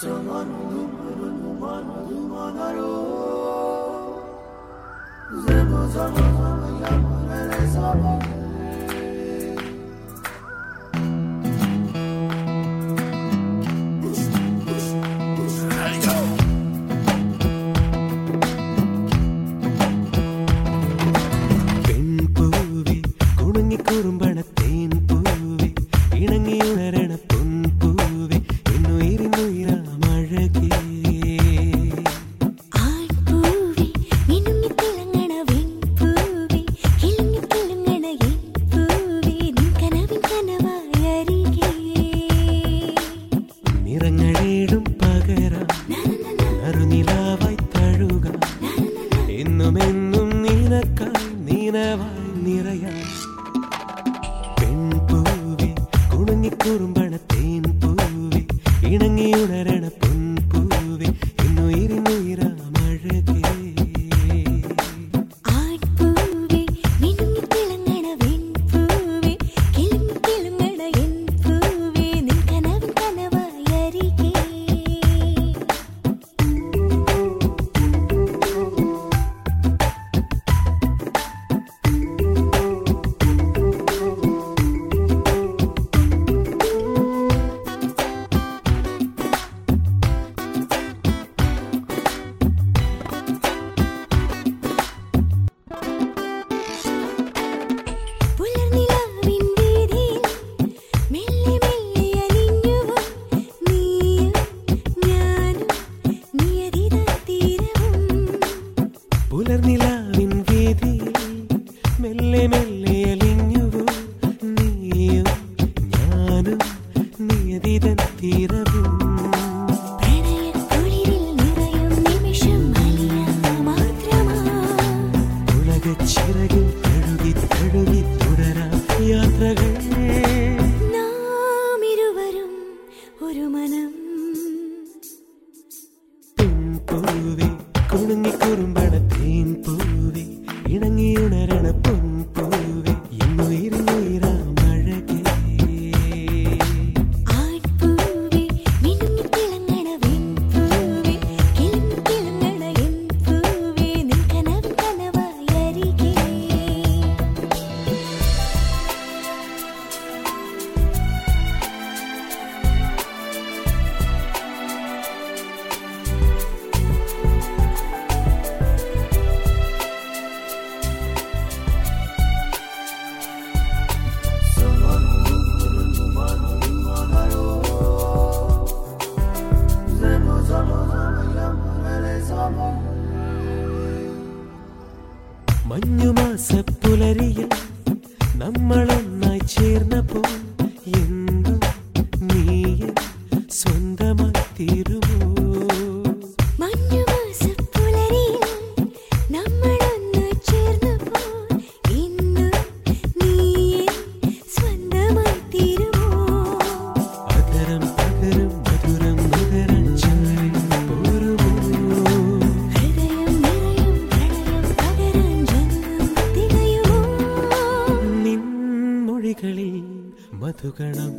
Zaman zaman குறும்ப മനം പൂവി കുണുങ്ങിക്കുറുമ്പണ തേൻ പൂവി പൊന്നു മഞ്ഞുമാസ പുലരിയ നമ്മളൊന്നായി ചേർന്നപ്പോൾ കടം